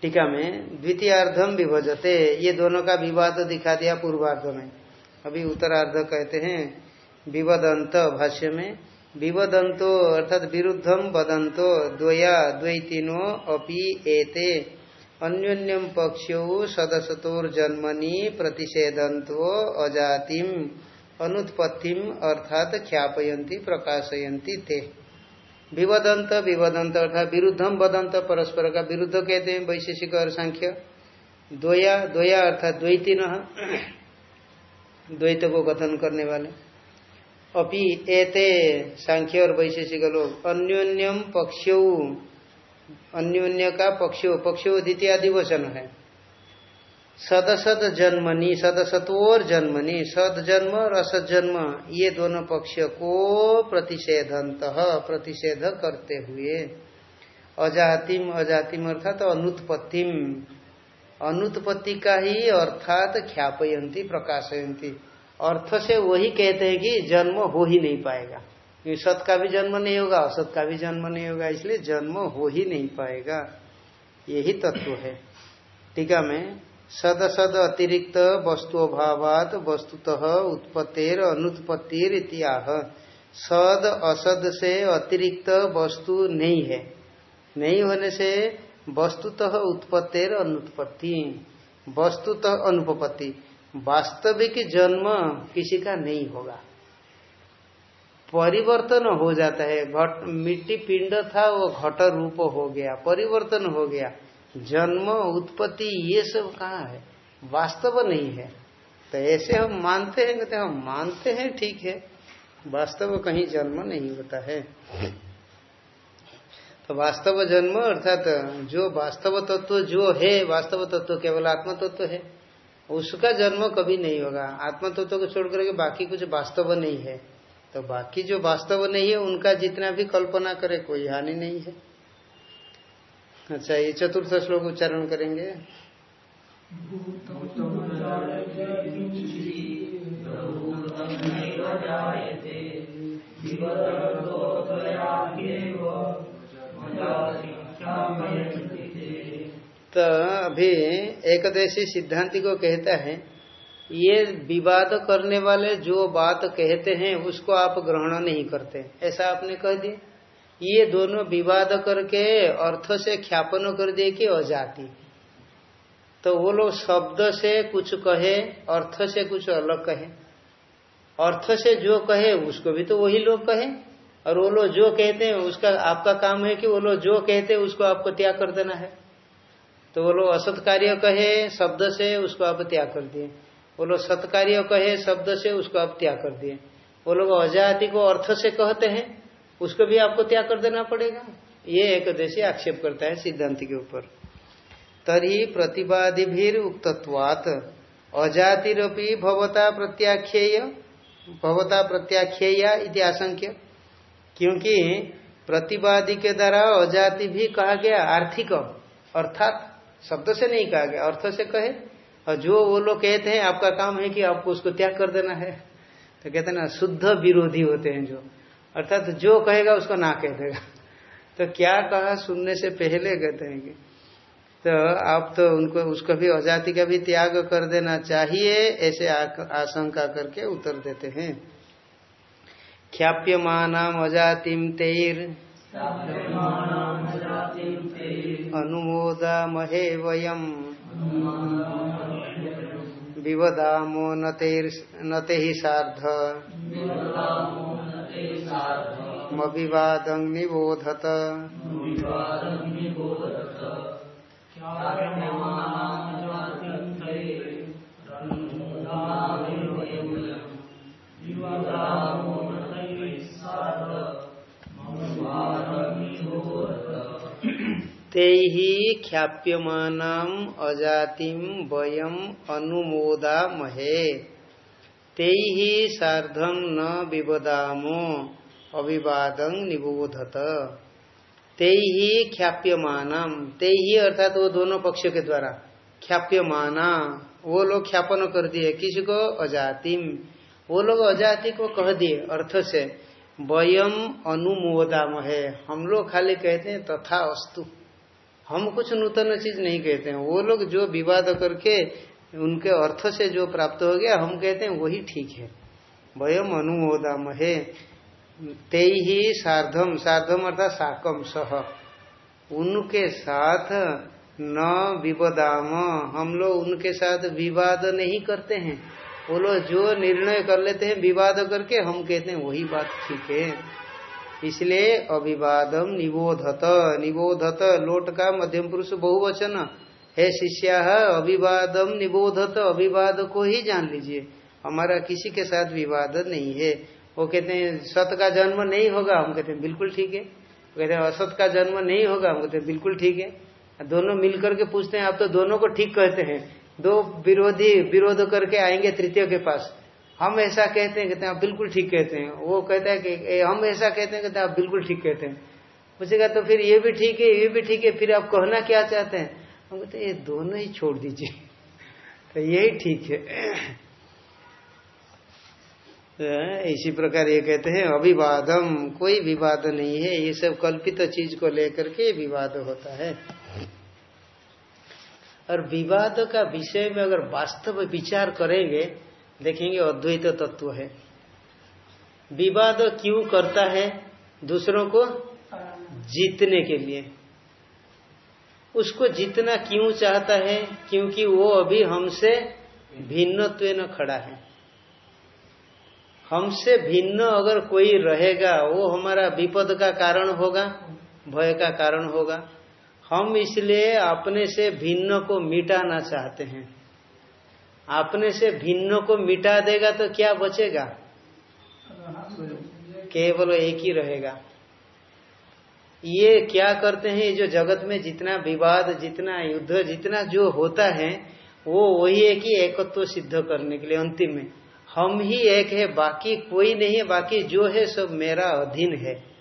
टीका में द्वितीयार्धम विभजते। ये दोनों का विवाद दिखा दिया पूर्वार्ध में। अभी उत्तरार्ध कहते हैं विवदंत भाष्य में विवदंतो अर्थात विरुद्धम वदंतो द्वया, द्वैतीनो अपि एते। अन्योन्यम पक्षो सदसतोर्जन्मनि प्रतिषेधंतो अजातिम, अनुत्पत्तिम, अर्थात ख्यापयंती प्रकाशयंती थे विवदंत विवदंत अर्थात विरुद्धम वदंत परस्पर का विरुद्ध कहते हैं, वैशेषिक और सांख्य। द्वया द्वया, अर्थात द्वैती न द्वैत को कथन करने वाले। अपि एते सांख्य और वैशेषिक लोग अन्योन्यम पक्षो अन्योन्य का पक्षो पक्षो द्वितीय दिवचन है। सदसद जन्मनी सदसतोर जन्मनी सद जन्म और असद जन्म ये दोनों पक्ष को प्रतिषेधंत प्रतिषेध करते हुए। अजातिम अजातिम अर्थात तो अनुत्पत्तिम। अनुत्पत्ति का ही अर्थात ख्यापयंती प्रकाशयंती अर्थ से वही कहते हैं कि जन्म हो ही नहीं पाएगा। क्योंकि सत का भी जन्म नहीं होगा, असत का भी जन्म नहीं होगा, इसलिए जन्म हो ही नहीं पाएगा। यही तत्व है। टीका में सद सद अतिरिक्त वस्तु अभावात वस्तुतः उत्पत्तिर अनुत्पत्तिर इत्याह। सद असद से अतिरिक्त वस्तु नहीं है। नहीं होने से वस्तुतः उत्पत्तिर अनुत्पत्ति, वस्तुतः अनुपत्ति वास्तविक जन्म किसी का नहीं होगा। परिवर्तन हो जाता है। घट, मिट्टी पिंड था, वो घट रूप हो गया, परिवर्तन हो गया। जन्म, उत्पत्ति, ये सब कहाँ है? वास्तव नहीं है। तो ऐसे हम मानते हैं, कहते हम मानते हैं, ठीक है। वास्तव कहीं जन्म नहीं होता है। तो वास्तव जन्म, अर्थात जो वास्तव तत्व तो जो है, वास्तव तत्व तो केवल आत्म तत्व तो है। उसका जन्म कभी नहीं होगा। आत्म तत्व को छोड़ करके बाकी कुछ वास्तव नहीं है। तो बाकी जो वास्तव नहीं है, उनका जितना भी कल्पना करे, कोई हानि नहीं है। अच्छा ये चतुर्थ श्लोक उच्चारण करेंगे। अभी एकदेशी सिद्धांति को कहता है, ये विवाद करने वाले जो बात कहते हैं, उसको आप ग्रहण नहीं करते। ऐसा आपने कह दिया? ये दोनों विवाद करके अर्थ से ख्यापन कर दिए कि अजाति। तो वो लोग शब्द से कुछ कहे, अर्थ से कुछ अलग कहे। अर्थ से जो कहे, उसको भी तो वही लोग कहे। और वो लोग जो कहते हैं, उसका आपका काम है कि वो लोग जो कहते हैं, उसको आपको त्याग कर देना है। तो वो लोग असत कार्य कहे, शब्द से उसको आप त्याग कर दिए। वो लोग सत्कार्य कहे, शब्द से उसको आप त्याग कर दिए। वो लोग अजाति को अर्थ से कहते हैं, उसको भी आपको त्याग कर देना पड़ेगा। ये एक देशी आक्षेप करता है सिद्धांत के ऊपर। तरी प्रतिवादी भी उक्तत्वात, अजातिरपी भवता प्रत्याख्येय, भवता प्रत्याख्येया इति आशंक्य। क्योंकि प्रतिवादी के द्वारा अजाति भी कहा गया आर्थिक, अर्थात शब्द से नहीं कहा गया, अर्थ से कहे। और जो वो लोग कहते हैं, आपका काम है कि आपको उसको त्याग कर देना है। तो कहते हैं ना, शुद्ध विरोधी होते हैं जो। अर्थात जो कहेगा, उसको ना कह देगा। तो क्या कहा सुनने से पहले, कहते हैं कि तो आप तो उनको, उसको भी अजाति का भी त्याग कर देना चाहिए, ऐसे आशंका करके उत्तर देते हैं। ख्याप्यमान अजातिम तेर। अनुमोदा महे वयम। विवदामो नते ही सार्ध। मविवादं निबोधत। ते ही ख्याप्यमान अजातिम वयम अनुमोदा महे ते ही सार्धम न विवदामो अविवादं निबोधत। ते ही ख्याप्यमानम ते ही अर्थात वो दोनों पक्षों के द्वारा, ख्याप्यमाना, वो लोग ख्यापन कर दिए, किसी को अजातिम। वो लोग अजाति को कह दिए, अर्थ से। वयम अनुमोदाम है हम लोग खाली कहते हैं तथा अस्तु। हम कुछ नूतन चीज़ नहीं कहते हैं। वो लोग जो विवाद करके उनके अर्थ से जो प्राप्त हो गया, हम कहते हैं वही ठीक है। वयम अनुमोदाम है ते ही सार्धम सार्धम अर्थात साकम सह उनके साथ न विपदाम हम लोग उनके साथ विवाद नहीं करते हैं। लोग जो निर्णय कर लेते हैं, विवाद करके, हम कहते हैं, वही बात ठीक है। इसलिए अभिवादम निबोधत निबोधत, लोट का मध्यम पुरुष बहुवचन। है शिष्या अभिवादम निबोधत अभिवाद को ही जान लीजिए। हमारा किसी के साथ विवाद नहीं है। वो कहते हैं, सत का जन्म नहीं होगा, हम कहते हैं, बिल्कुल ठीक है। वो कहते हैं, असत का जन्म नहीं होगा, हम कहते हैं, बिल्कुल ठीक है। दोनों मिलकर के पूछते हैं, आप तो दोनों को ठीक कहते हैं। दो विरोधी, विरोध करके आएँगे तृतीय के पास। हम ऐसा कहते हैं कहते हैं, आप बिल्कुल ठीक कहते हैं। वो कहता है कि हम ऐसा कहते हैं कहते हैं, आप बिल्कुल ठीक कहते हैं। पूछेगा तो फिर ये भी ठीक है, ये भी ठीक है, फिर आप कहना क्या चाहते हैं? हम कहते हैं, ये दोनों ही छोड़ दीजिए। तो यही ठीक है। इसी प्रकार ये कहते हैं अभिवादम कोई विवाद नहीं है। ये सब कल्पित चीज़ को लेकर के विवाद होता है। और विवाद का विषय में अगर वास्तव विचार करेंगे, देखेंगे अद्वैत तत्व है। विवाद क्यों करता है? दूसरों को जीतने के लिए। उसको जीतना क्यों चाहता है? क्योंकि वो अभी हमसे भिन्नत्व न खड़ा है। हमसे भिन्न अगर कोई रहेगा, वो हमारा विपद का कारण होगा, भय का कारण होगा। हम इसलिए अपने से भिन्न को मिटाना चाहते हैं। अपने से भिन्न को मिटा देगा तो क्या बचेगा? केवल एक ही रहेगा। ये क्या करते हैं जो जगत में जितना विवाद, जितना युद्ध, जितना जो होता है, वो वही है कि एकत्व तो सिद्ध करने के लिए अंतिम में। हम ही एक है, बाकी कोई नहीं है, बाकी जो है सब मेरा अधीन है।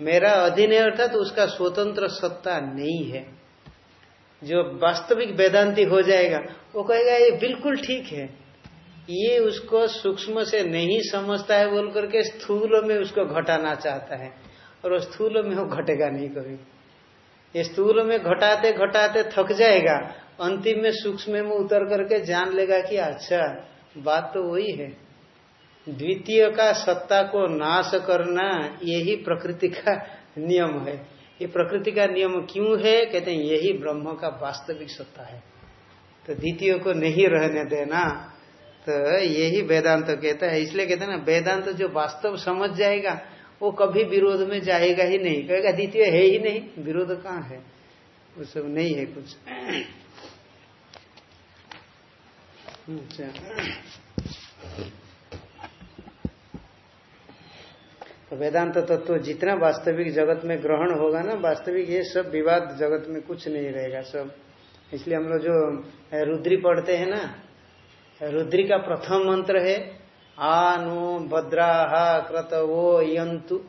मेरा अधीन है अर्थात तो उसका स्वतंत्र सत्ता नहीं है। जो वास्तविक वेदांति हो जाएगा, वो कहेगा, ये बिल्कुल ठीक है। ये उसको सूक्ष्म से नहीं समझता है, बोल करके स्थूल में उसको घटाना चाहता है। और स्थूल में वो घटेगा नहीं कभी। ये स्थूल में घटाते घटाते थक जाएगा। अंतिम में सूक्ष्म में उतर करके जान लेगा कि अच्छा बात तो वही है। द्वितीय का सत्ता को नाश करना यही प्रकृति का नियम है। ये प्रकृति का नियम क्यों है? कहते हैं, यही ब्रह्म का वास्तविक सत्ता है। तो द्वितीय को नहीं रहने देना तो यही वेदांत कहता है। इसलिए कहते हैं ना, वेदांत जो वास्तव समझ जाएगा, वो कभी विरोध में जाएगा ही नहीं। कहेगा, द्वितीय है ही नहीं, विरोध कहाँ है? वो सब नहीं है कुछ। अच्छा। तो वेदांत तत्व तो जितना वास्तविक जगत में ग्रहण होगा ना, वास्तविक ये सब विवाद जगत में कुछ नहीं रहेगा सब। इसलिए हम लोग जो रुद्री पढ़ते हैं ना रुद्री का प्रथम मंत्र है आनु भद्राहा क्रतवो यंतु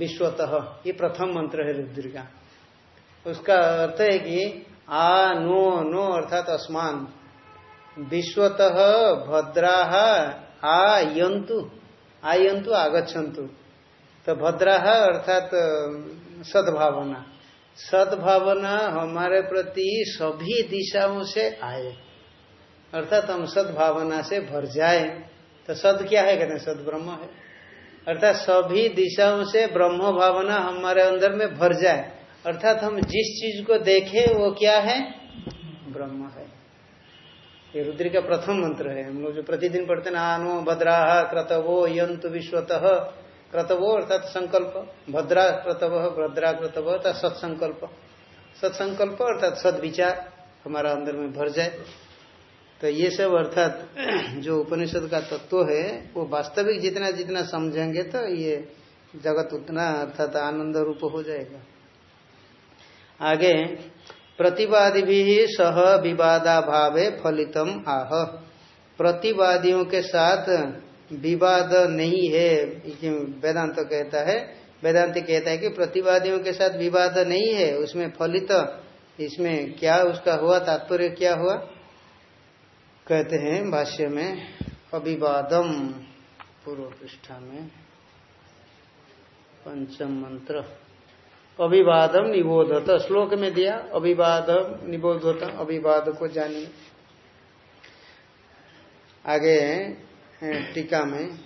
विश्वतः। ये प्रथम मंत्र है रुद्री का। उसका अर्थ है कि आ, नो नो अर्थात अस्मान। विश्वतः भद्राहा आ यंतु आयंतु आगछंतु तो भद्राह अर्थात सद्भावना। सद्भावना हमारे प्रति सभी दिशाओं से आए। अर्थात हम सद्भावना से भर जाए। तो सद क्या है? कहते सद ब्रह्म है। अर्थात सभी दिशाओं से ब्रह्म भावना हमारे अंदर में भर जाए। अर्थात हम जिस चीज़ को देखें, वो क्या है? ब्रह्म है। ये रुद्री का प्रथम मंत्र है। हम लोग जो प्रतिदिन पढ़ते हैं आनो भद्राह क्रतवो यंतु विश्वतः। क्रतवो अर्थात संकल्प। भद्रा क्रतव भद्रा क्रतव अर्थात सत्संकल्प। सत्संकल्प अर्थात सद विचार हमारा अंदर में भर जाए। तो ये सब अर्थात जो उपनिषद का तत्व है, वो वास्तविक जितना जितना समझेंगे तो ये जगत उतना अर्थात आनंद रूप हो जाएगा। आगे प्रतिवादी भी सह विवादा भावे फलितम आह। प्रतिवादियों के साथ विवाद नहीं है वेदांत तो कहता है। वेदांत कहता है कि प्रतिवादियों के साथ विवाद नहीं है, उसमें फलित, इसमें क्या उसका हुआ, तात्पर्य क्या हुआ? कहते हैं भाष्य में अभिवादम पूर्व पृष्ठा में, पंचम मंत्र। अभिवादम निबोधत। श्लोक में दिया अभिवादम निबोधत, अभिवाद को जानिए। आगे टीका में।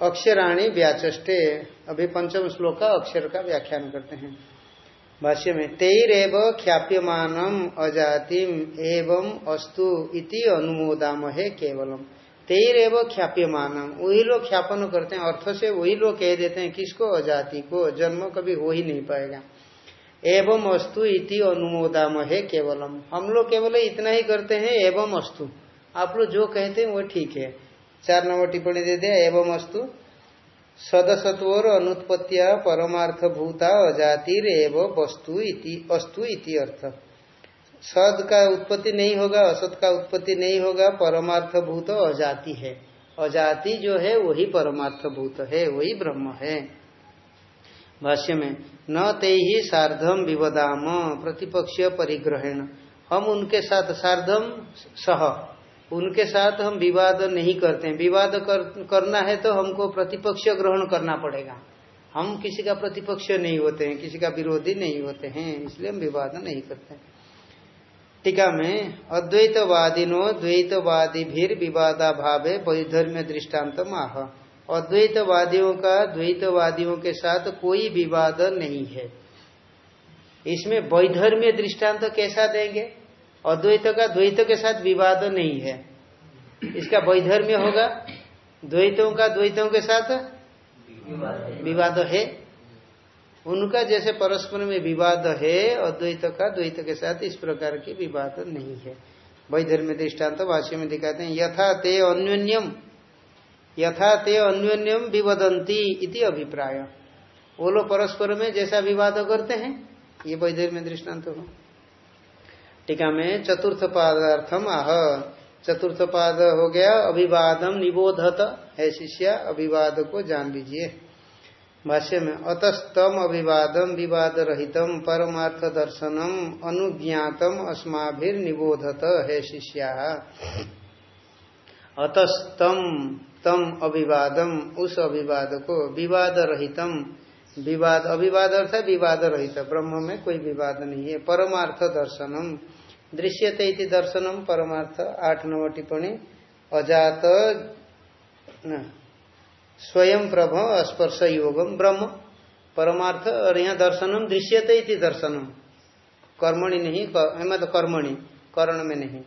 अक्षराणी व्याचे अभी पंचम श्लोक का अक्षर का व्याख्यान करते हैं। भाष्य में, तेरव ख्याप्यमान अजातिम एवं अस्तु इति अनुमोदाम है केवलम तेरव ख्याप्यमान वही लोग ख्यापन करते हैं, अर्थ से वही लोग कह देते हैं, किसको? अजाति को। जन्म कभी हो ही नहीं पाएगा। एवं अस्तु इति अनुमोदाम है केवलम। हम लोग केवल इतना ही करते हैं, एवं अस्तु। आप लोग जो कहते हैं, वो ठीक है। चार नंबर टिप्पणी दे दिया, एवं अस्तु। सदसत्वर अनुत्पत्तिया परमार्थ भूता अजातिर एवं वस्तु अस्तु इति अर्थ। सद का उत्पत्ति नहीं होगा असत का उत्पत्ति नहीं होगा परमार्थ भूत अजाति है। अजाति जो है वही परमार्थ भूत है वही ब्रह्म है। भाष्य में न ते ही सार्धम विवदाम प्रतिपक्ष परिग्रहण। हम उनके साथ सार्धम सह। उनके साथ हम विवाद नहीं करते हैं। विवाद कर, करना है तो हमको प्रतिपक्ष ग्रहण करना पड़ेगा। हम किसी का प्रतिपक्ष नहीं होते हैं किसी का विरोधी नहीं होते हैं इसलिए हम विवाद नहीं करते टीका में अद्वैतवादिनो द्वैतवादी भीर विवादा भावे वैधर्म्य दृष्टांत आह। अद्वैतवादियों का द्वैतवादियों के साथ कोई विवाद नहीं है। इसमें वैधर्म्य दृष्टांत कैसा देंगे? अद्वैत का द्वैत के साथ विवाद नहीं है। इसका वैधर्म्य होगा? द्वैतों का द्वैतों के साथ विवाद है। उनका जैसे परस्पर में विवाद है अद्वैत का, द्वैत के साथ इस प्रकार की विवाद नहीं है। वैधर्म्य दृष्टांत तो भाष्य में दिखाते हैं, यथा ते अन्योन्यम, यथा ते अन्योन्यम विवदंती इति अभिप्राय। वो लोग परस्पर में जैसा विवाद करते हैं, ये वैधर्म्य दृष्टांत तो हो। टीका में चतुर्थ पादार्थम आह, चतुर्थ पाद हो गया, अभिवादम निबोधत, है शिष्य, अभिवाद को जान लीजिए। भाष्य में, अतस्तम अभिवादम विवाद रहितम परमार्थ दर्शनम अनुज्ञातम अस्माभिर निबोधत है शिष्या। अतस्तम तम अभिवादम उस अभिवाद को विवाद रहितम विवाद अभिवाद अर्थात विवाद रहित ब्रह्म में कोई विवाद नहीं है। परमार्थ दर्शनम दृश्यते इति दर्शनम परमार्थ आठ नव टिप्पणी, अजात स्वयं प्रभ स्पर्श योगम ब्रह्म। परमार्थ और यहाँ दर्शनम दृश्यते इति दर्शनम। कर्मणि नहीं मतलब कर्मणि, कर्ण में नहीं।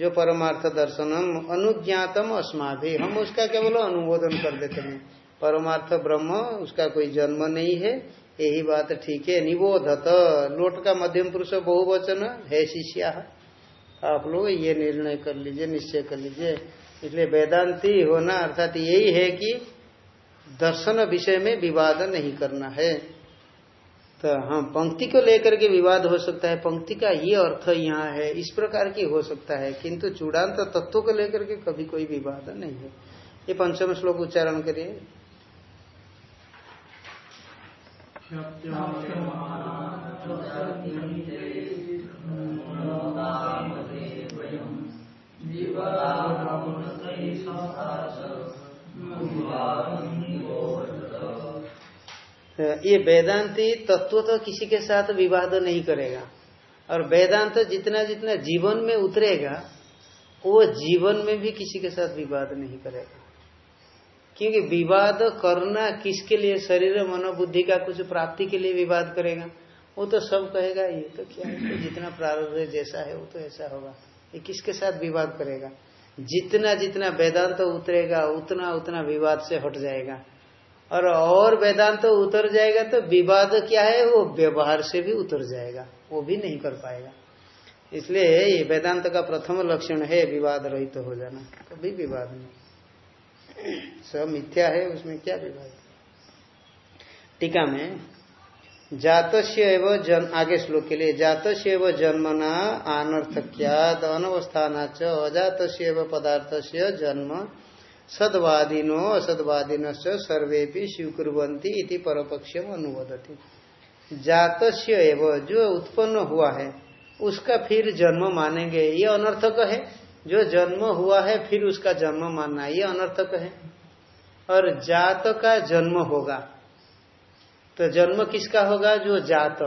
जो परमार्थ दर्शनम अनुज्ञातम अस्माभि। हम उसका केवल अनुमोदन कर देते हैं। परमार्थ ब्रह्म, उसका कोई जन्म नहीं है। यही बात ठीक है। निबोधत। लोट का मध्यम पुरुष बहुवचन है शिष्या। आप लोग ये निर्णय कर लीजिए, निश्चय कर लीजिए। इसलिए वेदांति होना अर्थात यही है कि दर्शन विषय में विवाद नहीं करना है। तो हाँ पंक्ति को लेकर के विवाद हो सकता है। पंक्ति का ये अर्थ यहाँ है, इस प्रकार की हो सकता है, किंतु चूड़ान्त तत्व को लेकर के कभी कोई विवाद नहीं है। ये पंचम श्लोक उच्चारण करिए। ये वेदांति तत्व तो किसी के साथ विवाद नहीं करेगा। और वेदांत जितना जितना जीवन में उतरेगा, वो जीवन में भी किसी के साथ विवाद नहीं करेगा। क्योंकि विवाद करना किसके लिए? शरीर मनोबुद्धि का कुछ प्राप्ति के लिए विवाद करेगा। वो तो सब कहेगा, ये तो क्या है? तो जितना प्रारंभ जैसा है, वो तो ऐसा होगा। ये किसके साथ विवाद करेगा? जितना जितना वेदांत तो उतरेगा, उतना उतना विवाद से हट जाएगा। और और वेदांत तो उतर जाएगा तो विवाद क्या है? वो व्यवहार से भी उतर जाएगा। वो भी नहीं कर पाएगा। इसलिए ये वेदांत का प्रथम लक्षण है, विवाद रहित तो हो जाना। कभी विवाद नहीं। सब मिथ्या है, उसमें क्या विवाद? टीका में, जातस्य एवं जन, आगे श्लोक के लिए, जातस्य एवं जन्मना अनवस्थान अजात पदार्थ से जन्म सदवादिनो असदवादिन सर्वे भी स्वीकुवंती इति परपक्षम अनुवदती। जातस्य एवं जो उत्पन्न हुआ है, उसका फिर जन्म मानेंगे, ये अनर्थक है। जो जन्म हुआ है, फिर उसका जन्म मानना, ये अनर्थक है। और जात का जन्म होगा तो जन्म किसका होगा? जो जात।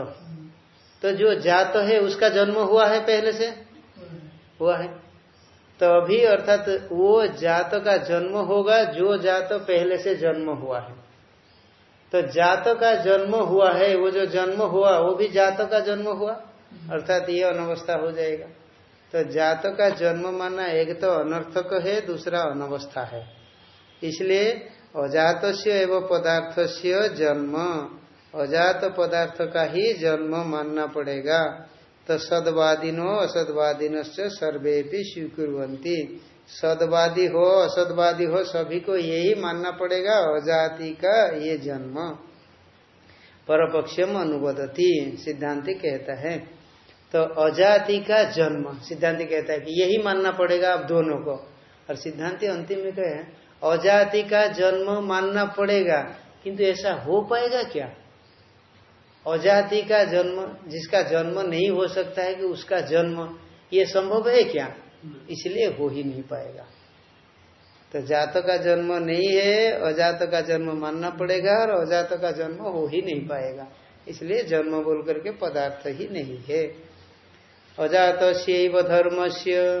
तो जो जात है, उसका जन्म हुआ है पहले से? हुआ है। तो अभी अर्थात वो जात का जन्म होगा, जो जात पहले से जन्म हुआ है। तो जात का जन्म हुआ है, वो जो जन्म हुआ, वो भी जात का जन्म हुआ? अर्थात ये अनवस्था हो जाएगा। तो जात का जन्म माना एक तो अनर्थक है, दूसरा अनवस्था है। इसलिए अजात एवं पदार्थ से जन्म, अजात पदार्थ का ही जन्म मानना पड़ेगा। सदवादिनो असदवादिन सर्वे भी स्वीकुरंती सदवादी हो, असदवादी हो सभी को यही मानना पड़ेगा, अजाति का ये जन्म। परपक्षम अनुबदती सिद्धांति कहता है। तो अजाति का जन्म, सिद्धांति कहता है कि यही मानना पड़ेगा आप दोनों को। और सिद्धांति अंतिम में कहे, अजाति का जन्म मानना पड़ेगा, किंतु ऐसा हो पाएगा क्या? अजाति का जन्म, जिसका जन्म नहीं हो सकता है कि उसका जन्म, ये संभव है क्या? इसलिए हो ही नहीं पाएगा। तो जात का जन्म नहीं है, अजात का जन्म मानना पड़ेगा और अजात का जन्म हो ही नहीं पाएगा। इसलिए जन्म बोल करके पदार्थ ही नहीं है। अजात से धर्म से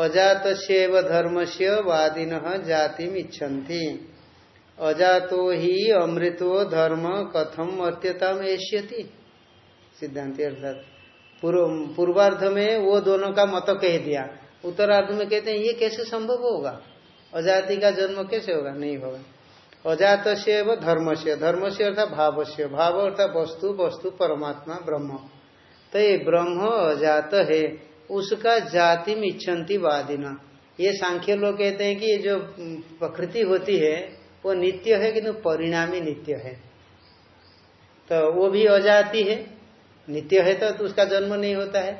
से वादिन जाति इच्छन्ति। अजातो ही अमृतो धर्म कथम अत्यता ऐश्यति सिद्धांत अर्थात। पूर्वार्ध में वो दोनों का मत कह दिया। उत्तरार्ध में कहते हैं, ये कैसे संभव होगा? अजाति का जन्म कैसे होगा? नहीं होगा। अजात से व धर्म से धर्म से अर्थात भाव से भाव अर्थात वस्तु वस्तु परमात्मा, ब्रह्म। तो ये ब्रह्म अजात है। उसका जाति में वादिना। ये सांख्य लोग कहते हैं कि जो प्रकृति होती है वो नित्य है किंतु परिणामी नित्य है। तो वो भी अजाति है। नित्य है तो, तो उसका जन्म नहीं होता है।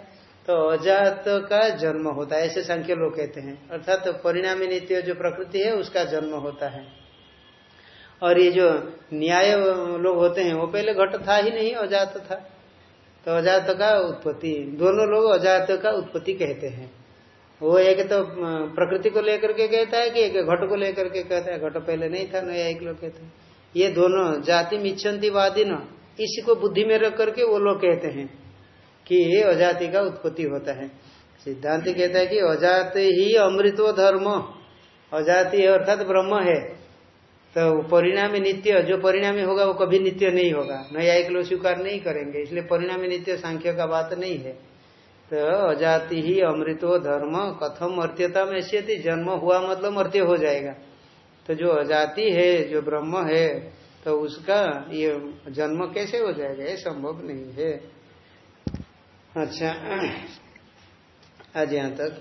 तो अजात का जन्म होता है ऐसे संख्य लोग कहते हैं। अर्थात तो परिणामी नित्य जो प्रकृति है उसका जन्म होता है। और ये जो न्याय लोग होते हैं वो पहले घट था ही नहीं अजात था। तो अजात का उत्पत्ति, दोनों लोग अजात का उत्पत्ति कहते हैं। वो एक तो प्रकृति को लेकर के कहता है कि एक घट को लेकर के कहता है। घट पहले नहीं था, नया एक लोग कहते ये दोनों, जाति मिच्छन्ति वादी न, इसी को बुद्धि में रख करके वो लोग कहते हैं कि ये अजाति का उत्पत्ति होता है। सिद्धांत कहता है कि अजात ही अमृतो धर्म अजाति अर्थात ब्रह्म है। तो परिणामी नित्य, जो परिणामी होगा वो कभी नित्य नहीं होगा। नया एक लोग स्वीकार नहीं करेंगे, इसलिए परिणामी नित्य सांख्य का बात नहीं है। तो अजाति ही अमृतो धर्म कथम मर्त्यता में ऐसी जन्म हुआ मतलब मर्त्य हो जाएगा। तो जो अजाति है, जो ब्रह्म है तो उसका ये जन्म कैसे हो जाएगा? ये संभव नहीं है। अच्छा आज यहाँ तक।